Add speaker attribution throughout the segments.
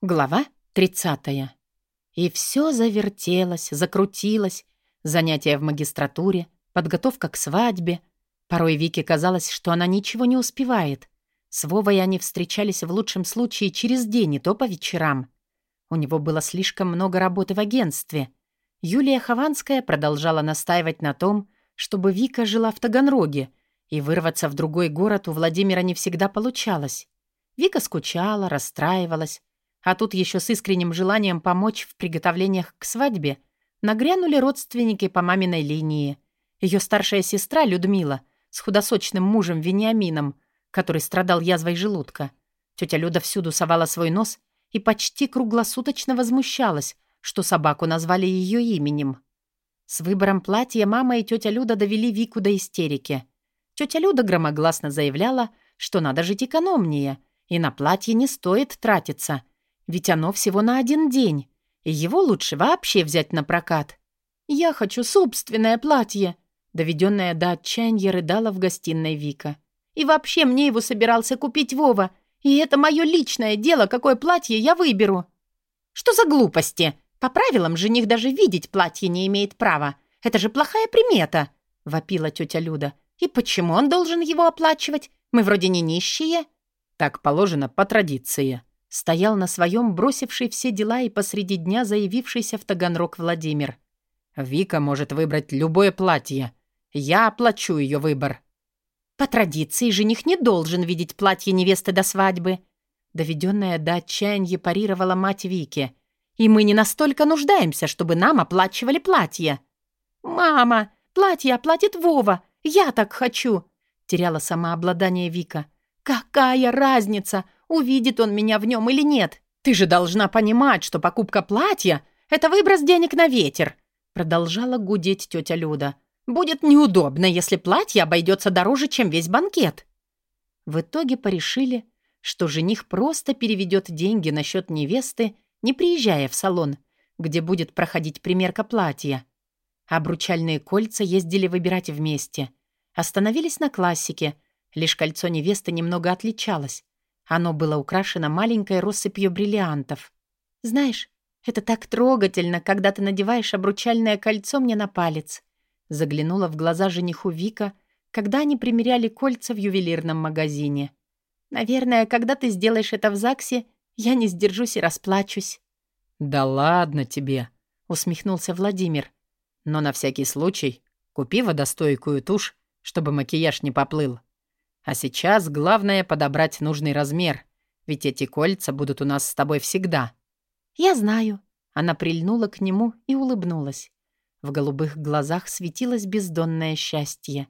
Speaker 1: Глава 30. И все завертелось, закрутилось. Занятия в магистратуре, подготовка к свадьбе. Порой Вике казалось, что она ничего не успевает. С Вовой они встречались в лучшем случае через день, и то по вечерам. У него было слишком много работы в агентстве. Юлия Хованская продолжала настаивать на том, чтобы Вика жила в Таганроге, и вырваться в другой город у Владимира не всегда получалось. Вика скучала, расстраивалась, а тут еще с искренним желанием помочь в приготовлениях к свадьбе нагрянули родственники по маминой линии. Ее старшая сестра Людмила с худосочным мужем Вениамином, который страдал язвой желудка. Тетя Люда всюду совала свой нос и почти круглосуточно возмущалась, что собаку назвали ее именем. С выбором платья мама и тетя Люда довели Вику до истерики. Тетя Люда громогласно заявляла, что надо жить экономнее, и на платье не стоит тратиться, ведь оно всего на один день, и его лучше вообще взять на прокат. «Я хочу собственное платье», доведенная до отчаяния рыдала в гостиной Вика. «И вообще мне его собирался купить Вова, и это мое личное дело, какое платье я выберу». «Что за глупости? По правилам жених даже видеть платье не имеет права. Это же плохая примета», — вопила тетя Люда. «И почему он должен его оплачивать? Мы вроде не нищие».
Speaker 2: «Так положено по традиции»,
Speaker 1: Стоял на своем, бросивший все дела и посреди дня заявившийся в Таганрог Владимир.
Speaker 2: «Вика может выбрать любое платье. Я оплачу ее выбор».
Speaker 1: «По традиции жених не должен видеть платье невесты до свадьбы», доведенная до отчаяния парировала мать Вики. «И мы не настолько нуждаемся, чтобы нам оплачивали платье». «Мама, платье оплатит Вова. Я так хочу», теряла самообладание Вика. «Какая разница? Увидит он меня в нем или нет. Ты же должна понимать, что покупка платья — это выброс денег на ветер», продолжала гудеть тетя Люда. «Будет неудобно, если платье обойдется дороже, чем весь банкет». В итоге порешили, что жених просто переведет деньги на счет невесты, не приезжая в салон, где будет проходить примерка платья. Обручальные кольца ездили выбирать вместе. Остановились на классике. Лишь кольцо невесты немного отличалось. Оно было украшено маленькой россыпью бриллиантов. «Знаешь, это так трогательно, когда ты надеваешь обручальное кольцо мне на палец», заглянула в глаза жениху Вика, когда они примеряли кольца в ювелирном магазине. «Наверное, когда ты сделаешь это в ЗАГСе, я не сдержусь и расплачусь».
Speaker 2: «Да ладно тебе», — усмехнулся
Speaker 1: Владимир.
Speaker 2: «Но на всякий случай купи водостойкую тушь, чтобы макияж не поплыл. А сейчас главное подобрать нужный размер, ведь эти кольца будут у нас с тобой всегда».
Speaker 1: «Я знаю». Она прильнула к нему и улыбнулась. В голубых глазах светилось бездонное счастье.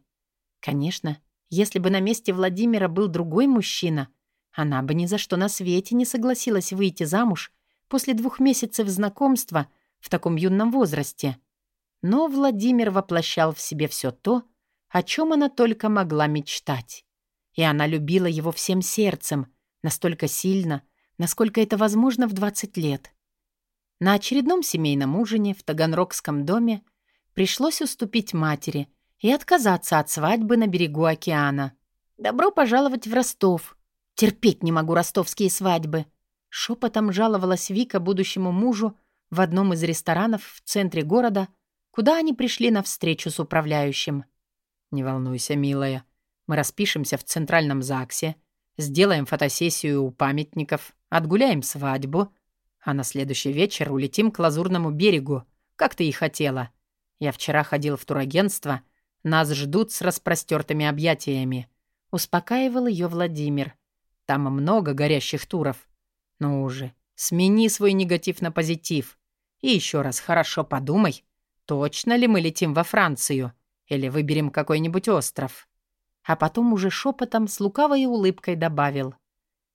Speaker 1: Конечно, если бы на месте Владимира был другой мужчина, она бы ни за что на свете не согласилась выйти замуж после двух месяцев знакомства в таком юном возрасте. Но Владимир воплощал в себе все то, о чем она только могла мечтать. И она любила его всем сердцем, настолько сильно, насколько это возможно в 20 лет. На очередном семейном ужине в Таганрогском доме пришлось уступить матери и отказаться от свадьбы на берегу океана. «Добро пожаловать в Ростов. Терпеть не могу ростовские свадьбы», шепотом жаловалась Вика будущему мужу в одном из ресторанов в центре города, куда они пришли на встречу с управляющим.
Speaker 2: «Не волнуйся, милая. Мы распишемся в центральном ЗАГСе, сделаем фотосессию у памятников, отгуляем свадьбу, а на следующий вечер улетим к Лазурному берегу, как ты и хотела. Я вчера ходил в турагентство, нас ждут с распростертыми объятиями. Успокаивал ее Владимир. Там много горящих туров. Ну уже, смени свой негатив на позитив. И еще раз хорошо подумай, точно ли мы летим во Францию или выберем какой-нибудь остров а потом уже шепотом с лукавой улыбкой добавил.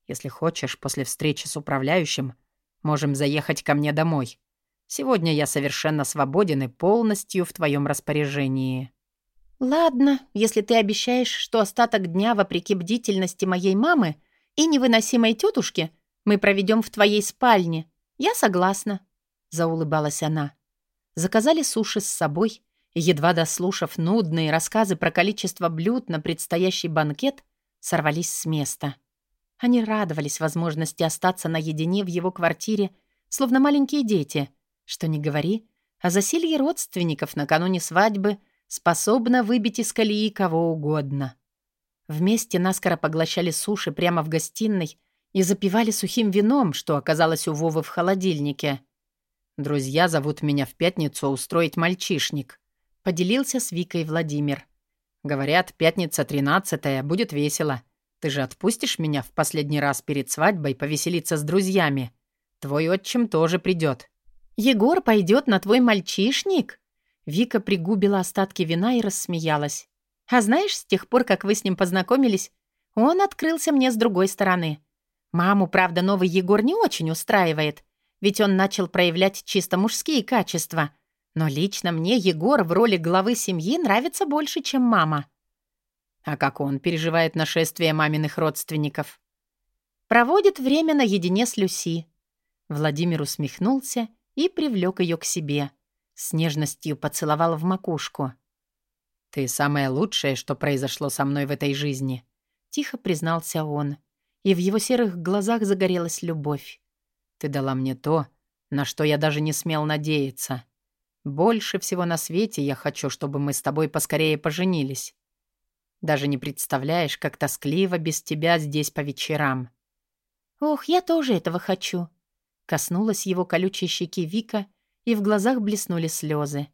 Speaker 2: «Если хочешь, после встречи с управляющим, можем заехать ко мне домой. Сегодня я совершенно свободен и полностью в твоем распоряжении».
Speaker 1: «Ладно, если ты обещаешь, что остаток дня, вопреки бдительности моей мамы и невыносимой тетушки, мы проведем в твоей спальне. Я согласна», — заулыбалась она. Заказали суши с собой — едва дослушав нудные рассказы про количество блюд на предстоящий банкет, сорвались с места. Они радовались возможности остаться наедине в его квартире, словно маленькие дети. Что ни говори, а засилье родственников накануне свадьбы способно выбить из колеи кого угодно. Вместе наскоро поглощали суши прямо в гостиной и запивали сухим вином, что оказалось у Вовы в холодильнике.
Speaker 2: «Друзья зовут меня в пятницу устроить мальчишник», — поделился с Викой Владимир. «Говорят, пятница тринадцатая, будет весело. Ты же отпустишь меня в последний раз перед свадьбой повеселиться с друзьями? Твой отчим тоже придет.
Speaker 1: «Егор пойдет на твой мальчишник?» Вика пригубила остатки вина и рассмеялась. «А знаешь, с тех пор, как вы с ним познакомились, он открылся мне с другой стороны. Маму, правда, новый Егор не очень устраивает, ведь он начал проявлять чисто мужские качества. Но лично мне Егор в роли главы семьи нравится больше, чем мама».
Speaker 2: «А как он переживает нашествие маминых родственников?»
Speaker 1: «Проводит время наедине с Люси». Владимир усмехнулся и привлек ее к себе – с нежностью поцеловал в макушку.
Speaker 2: «Ты самое лучшее, что произошло со мной в этой жизни», — тихо признался он,
Speaker 1: и в его серых глазах загорелась любовь.
Speaker 2: «Ты дала мне то, на что я даже не смел надеяться. Больше всего на свете я хочу, чтобы мы с тобой поскорее поженились. Даже не представляешь, как тоскливо без тебя здесь по вечерам».
Speaker 1: «Ох, я тоже этого хочу», — коснулась его колючей щеки Вика и в глазах блеснули слезы.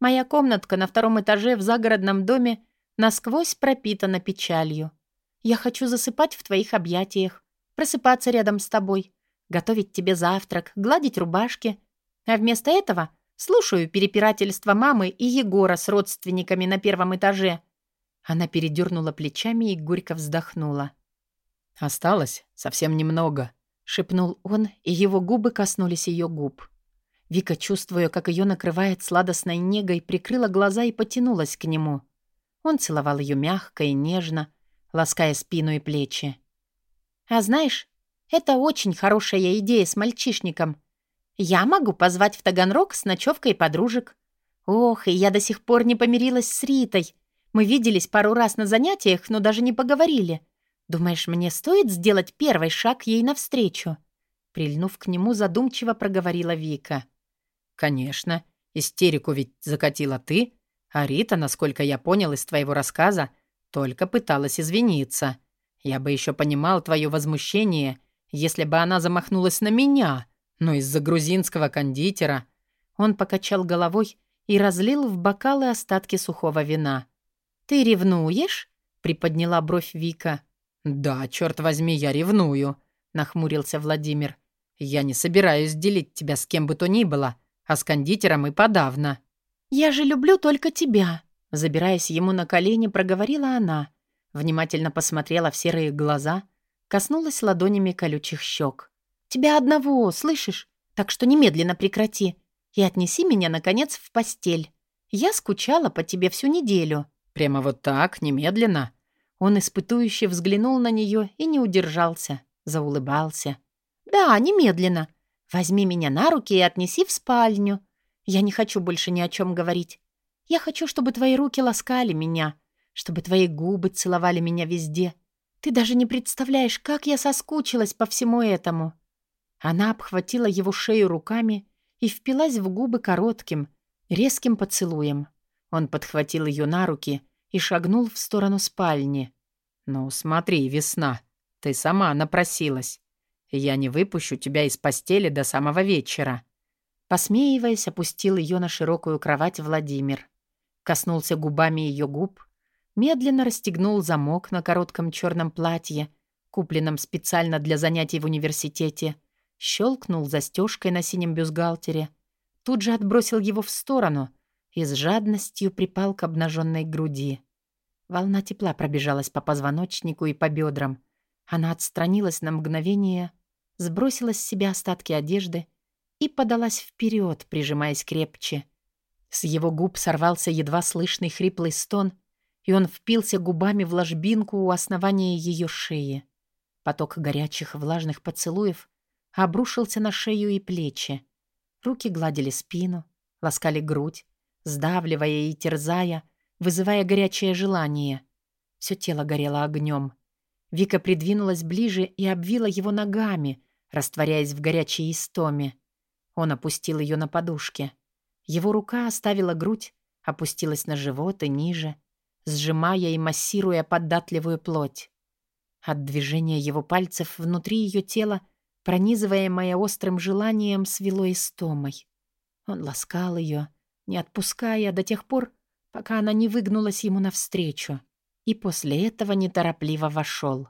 Speaker 1: Моя комнатка на втором этаже в загородном доме насквозь пропитана печалью. Я хочу засыпать в твоих объятиях, просыпаться рядом с тобой, готовить тебе завтрак, гладить рубашки. А вместо этого слушаю перепирательства мамы и Егора с родственниками на первом этаже. Она передернула плечами и горько вздохнула.
Speaker 2: «Осталось совсем немного», —
Speaker 1: шепнул он, и его губы коснулись ее губ. Вика, чувствуя, как ее накрывает сладостной негой, прикрыла глаза и потянулась к нему. Он целовал ее мягко и нежно, лаская спину и плечи. «А знаешь, это очень хорошая идея с мальчишником. Я могу позвать в Таганрог с ночевкой подружек. Ох, и я до сих пор не помирилась с Ритой. Мы виделись пару раз на занятиях, но даже не поговорили. Думаешь, мне стоит сделать первый шаг ей навстречу?» Прильнув к нему, задумчиво проговорила Вика.
Speaker 2: — «Конечно. Истерику ведь закатила ты, а Рита, насколько я понял из твоего рассказа, только пыталась извиниться. Я бы еще понимал твое возмущение, если бы она замахнулась на меня, но из-за грузинского кондитера...»
Speaker 1: Он покачал головой и разлил в бокалы остатки сухого вина. «Ты ревнуешь?» — приподняла бровь Вика.
Speaker 2: «Да, черт возьми, я ревную», — нахмурился Владимир. «Я не собираюсь делить тебя с кем бы то ни было, а с кондитером и подавно.
Speaker 1: «Я же люблю только тебя», — забираясь ему на колени, проговорила она. Внимательно посмотрела в серые глаза, коснулась ладонями колючих щек. «Тебя одного, слышишь? Так что немедленно прекрати и отнеси меня, наконец, в постель. Я скучала по тебе всю неделю».
Speaker 2: «Прямо вот так, немедленно?»
Speaker 1: Он испытующе взглянул на нее и не удержался, заулыбался. «Да, немедленно. Возьми меня на руки и отнеси в спальню. Я не хочу больше ни о чем говорить. Я хочу, чтобы твои руки ласкали меня, чтобы твои губы целовали меня везде. Ты даже не представляешь, как я соскучилась по всему этому». Она обхватила его шею руками и впилась в губы коротким, резким поцелуем. Он подхватил ее на руки и шагнул в сторону спальни.
Speaker 2: «Ну, смотри, весна, ты сама напросилась. Я не выпущу тебя из постели до самого вечера».
Speaker 1: Посмеиваясь, опустил ее на широкую кровать Владимир. Коснулся губами ее губ, медленно расстегнул замок на коротком черном платье, купленном специально для занятий в университете, щелкнул застежкой на синем бюстгальтере, тут же отбросил его в сторону и с жадностью припал к обнаженной груди. Волна тепла пробежалась по позвоночнику и по бедрам. Она отстранилась на мгновение, сбросила с себя остатки одежды и подалась вперед, прижимаясь крепче. С его губ сорвался едва слышный хриплый стон, и он впился губами в ложбинку у основания ее шеи. Поток горячих влажных поцелуев обрушился на шею и плечи. Руки гладили спину, ласкали грудь, сдавливая и терзая, вызывая горячее желание. Все тело горело огнем. Вика придвинулась ближе и обвила его ногами, растворяясь в горячей истоме. Он опустил ее на подушке. Его рука оставила грудь, опустилась на живот и ниже, сжимая и массируя податливую плоть. От движения его пальцев внутри ее тела, пронизываемое острым желанием, свело истомой. Он ласкал ее, не отпуская до тех пор, пока она не выгнулась ему навстречу. И после этого неторопливо вошел.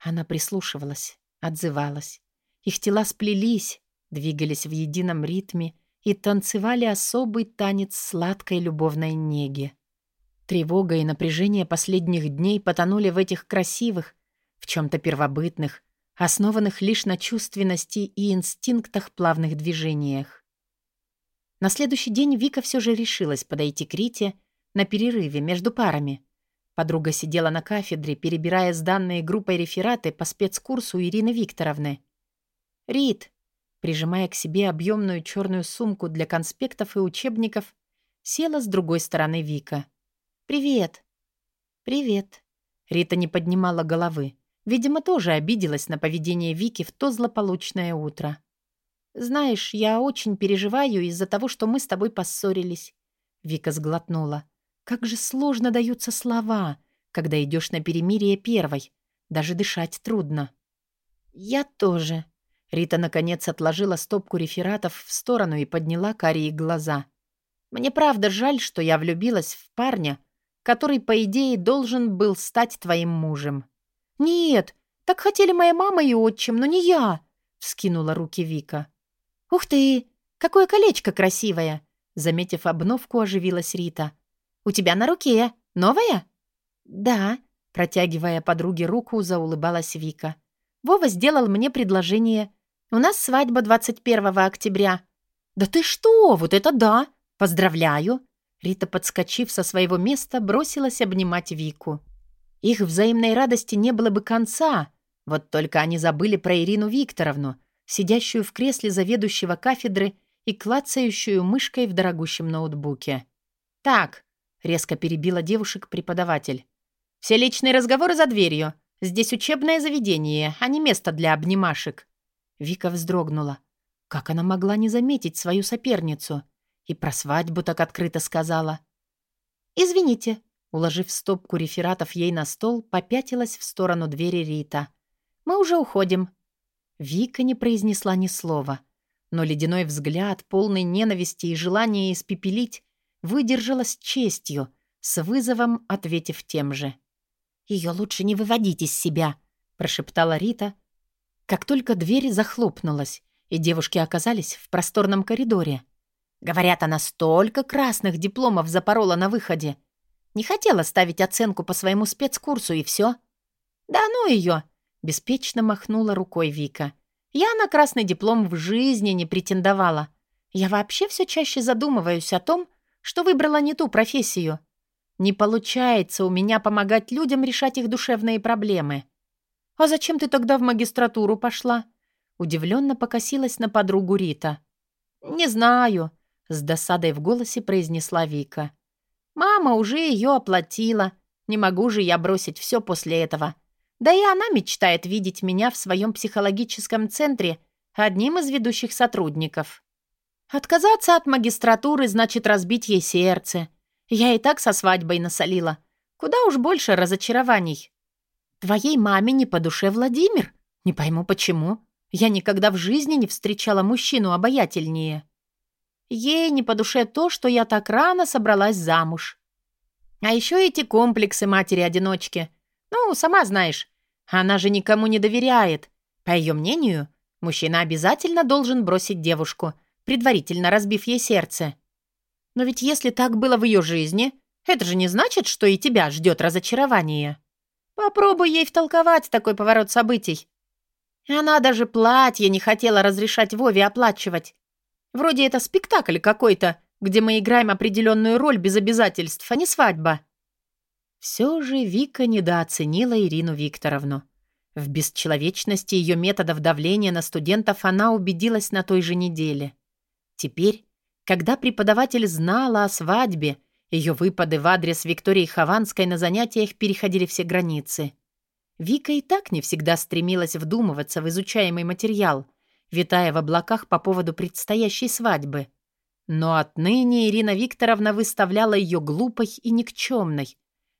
Speaker 1: Она прислушивалась, отзывалась. Их тела сплелись, двигались в едином ритме и танцевали особый танец сладкой любовной неги. Тревога и напряжение последних дней потонули в этих красивых, в чем-то первобытных, основанных лишь на чувственности и инстинктах плавных движениях. На следующий день Вика все же решилась подойти к Рите на перерыве между парами. Подруга сидела на кафедре, перебирая сданные группой рефераты по спецкурсу Ирины Викторовны. «Рит», прижимая к себе объемную черную сумку для конспектов и учебников, села с другой стороны Вика. «Привет». «Привет». Рита не поднимала головы. Видимо, тоже обиделась на поведение Вики в то злополучное утро. «Знаешь, я очень переживаю из-за того, что мы с тобой поссорились». Вика сглотнула. «Как же сложно даются слова, когда идешь на перемирие первой. Даже дышать трудно». «Я тоже». Рита, наконец, отложила стопку рефератов в сторону и подняла карие глаза. «Мне правда жаль, что я влюбилась в парня, который, по идее, должен был стать твоим мужем». «Нет, так хотели моя мама и отчим, но не я!» — вскинула руки Вика. «Ух ты! Какое колечко красивое!» Заметив обновку, оживилась Рита. «У тебя на руке. Новое?» «Да», — протягивая подруге руку, заулыбалась Вика. «Вова сделал мне предложение. У нас свадьба 21 октября». «Да ты что? Вот это да! Поздравляю!» Рита, подскочив со своего места, бросилась обнимать Вику. Их взаимной радости не было бы конца, вот только они забыли про Ирину Викторовну, сидящую в кресле заведующего кафедры и клацающую мышкой в дорогущем ноутбуке. «Так», — резко перебила девушек преподаватель, «все личные разговоры за дверью. Здесь учебное заведение, а не место для обнимашек». Вика вздрогнула. Как она могла не заметить свою соперницу? И про свадьбу так открыто сказала. «Извините», Уложив стопку рефератов ей на стол, попятилась в сторону двери Рита. «Мы уже уходим». Вика не произнесла ни слова, но ледяной взгляд, полный ненависти и желания испепелить, выдержала с честью, с вызовом ответив тем же. «Ее лучше не выводить из себя», — прошептала Рита. Как только дверь захлопнулась, и девушки оказались в просторном коридоре. Говорят, она столько красных дипломов запорола на выходе. Не хотела ставить оценку по своему спецкурсу, и все. «Да ну ее!» — беспечно махнула рукой Вика. «Я на красный диплом в жизни не претендовала. Я вообще все чаще задумываюсь о том, что выбрала не ту профессию. Не получается у меня помогать людям решать их душевные проблемы». «А зачем ты тогда в магистратуру пошла?» Удивленно покосилась на подругу Рита. «Не знаю», — с досадой в голосе произнесла Вика. Мама уже ее оплатила. Не могу же я бросить все после этого. Да и она мечтает видеть меня в своем психологическом центре одним из ведущих сотрудников. Отказаться от магистратуры значит разбить ей сердце. Я и так со свадьбой насолила. Куда уж больше разочарований. Твоей маме не по душе Владимир? Не пойму, почему. Я никогда в жизни не встречала мужчину обаятельнее. Ей не по душе то, что я так рано собралась замуж. А еще эти комплексы матери-одиночки. Ну, сама знаешь, она же никому не доверяет. По ее мнению, мужчина обязательно должен бросить девушку, предварительно разбив ей сердце. Но ведь если так было в ее жизни, это же не значит, что и тебя ждет разочарование. Попробуй ей втолковать такой поворот событий. Она даже платье не хотела разрешать Вове оплачивать. Вроде это спектакль какой-то, где мы играем определенную роль без обязательств, а не свадьба». Все же Вика недооценила Ирину Викторовну. В бесчеловечности ее методов давления на студентов она убедилась на той же неделе. Теперь, когда преподаватель знала о свадьбе, ее выпады в адрес Виктории Хованской на занятиях переходили все границы. Вика и так не всегда стремилась вдумываться в изучаемый материал, витая в облаках по поводу предстоящей свадьбы. Но отныне Ирина Викторовна выставляла ее глупой и никчемной,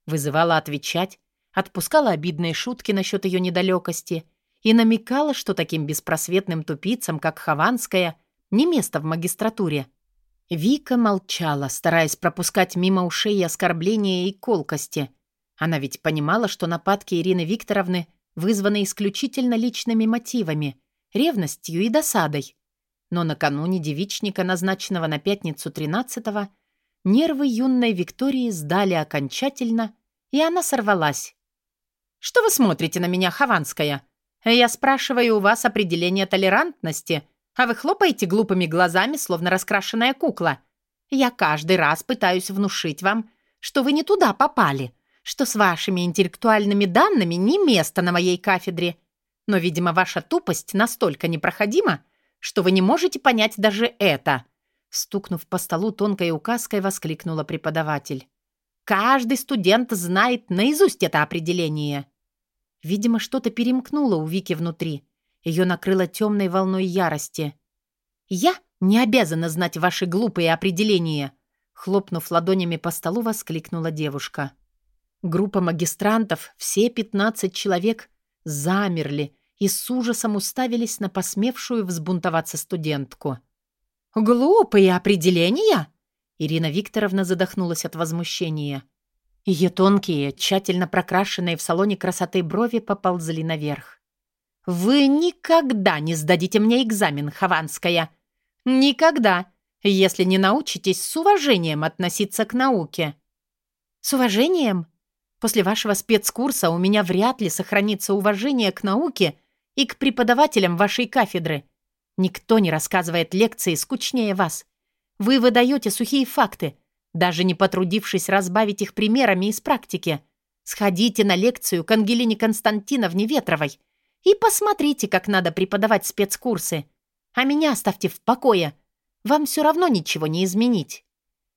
Speaker 1: вызывала отвечать, отпускала обидные шутки насчет ее недалекости и намекала, что таким беспросветным тупицам, как Хованская, не место в магистратуре. Вика молчала, стараясь пропускать мимо ушей оскорбления и колкости — она ведь понимала, что нападки Ирины Викторовны вызваны исключительно личными мотивами, ревностью и досадой. Но накануне девичника, назначенного на пятницу 13-го, нервы юной Виктории сдали окончательно, и она сорвалась. «Что вы смотрите на меня, Хованская? Я спрашиваю у вас определение толерантности, а вы хлопаете глупыми глазами, словно раскрашенная кукла. Я каждый раз пытаюсь внушить вам, что вы не туда попали» что с вашими интеллектуальными данными не место на моей кафедре. Но, видимо, ваша тупость настолько непроходима, что вы не можете понять даже это». Стукнув по столу тонкой указкой, воскликнула преподаватель. «Каждый студент знает наизусть это определение». Видимо, что-то перемкнуло у Вики внутри. Ее накрыло темной волной ярости. «Я не обязана знать ваши глупые определения!» Хлопнув ладонями по столу, воскликнула девушка. Группа магистрантов, все 15 человек, замерли и с ужасом уставились на посмевшую взбунтоваться студентку. «Глупые определения?» Ирина Викторовна задохнулась от возмущения. Ее тонкие, тщательно прокрашенные в салоне красоты брови поползли наверх. «Вы никогда не сдадите мне экзамен, Хованская! Никогда, если не научитесь с уважением относиться к науке!» «С уважением?» После вашего спецкурса у меня вряд ли сохранится уважение к науке и к преподавателям вашей кафедры. Никто не рассказывает лекции скучнее вас. Вы выдаете сухие факты, даже не потрудившись разбавить их примерами из практики. Сходите на лекцию к Ангелине Константиновне Ветровой и посмотрите, как надо преподавать спецкурсы. А меня оставьте в покое. Вам все равно ничего не изменить».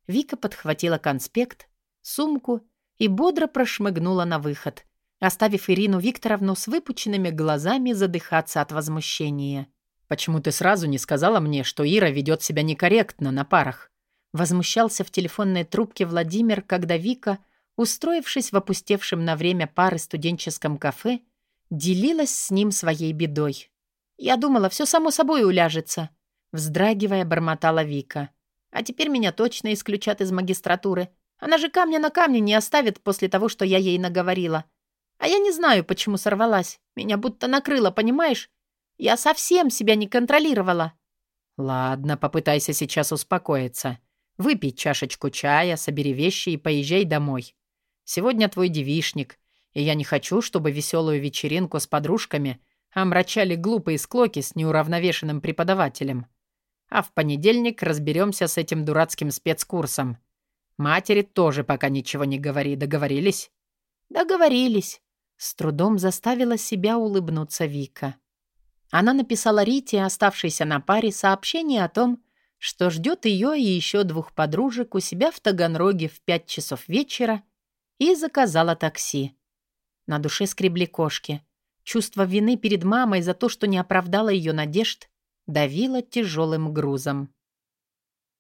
Speaker 1: Вика подхватила конспект, сумку и бодро прошмыгнула на выход, оставив Ирину Викторовну с выпученными глазами задыхаться от возмущения.
Speaker 2: «Почему ты сразу не сказала мне, что Ира ведет себя некорректно на парах?»
Speaker 1: Возмущался в телефонной трубке Владимир, когда Вика, устроившись в опустевшем на время пары студенческом кафе, делилась с ним своей бедой. «Я думала, все само собой уляжется», — вздрагивая, бормотала Вика. «А теперь меня точно исключат из магистратуры. Она же камня на камне не оставит после того, что я ей наговорила. А я не знаю, почему сорвалась. Меня будто накрыло, понимаешь? Я совсем себя не контролировала.
Speaker 2: Ладно, попытайся сейчас успокоиться. Выпей чашечку чая, собери вещи и поезжай домой. Сегодня твой девишник, и я не хочу, чтобы веселую вечеринку с подружками омрачали глупые склоки с неуравновешенным преподавателем. А в понедельник разберемся с этим дурацким спецкурсом. Матери тоже пока ничего не говори. Договорились?»
Speaker 1: «Договорились», — с трудом заставила себя улыбнуться Вика. Она написала Рите, оставшейся на паре, сообщение о том, что ждет ее и еще двух подружек у себя в Таганроге в пять часов вечера, и заказала такси. На душе скребли кошки. Чувство вины перед мамой за то, что не оправдала ее надежд, давило тяжелым грузом.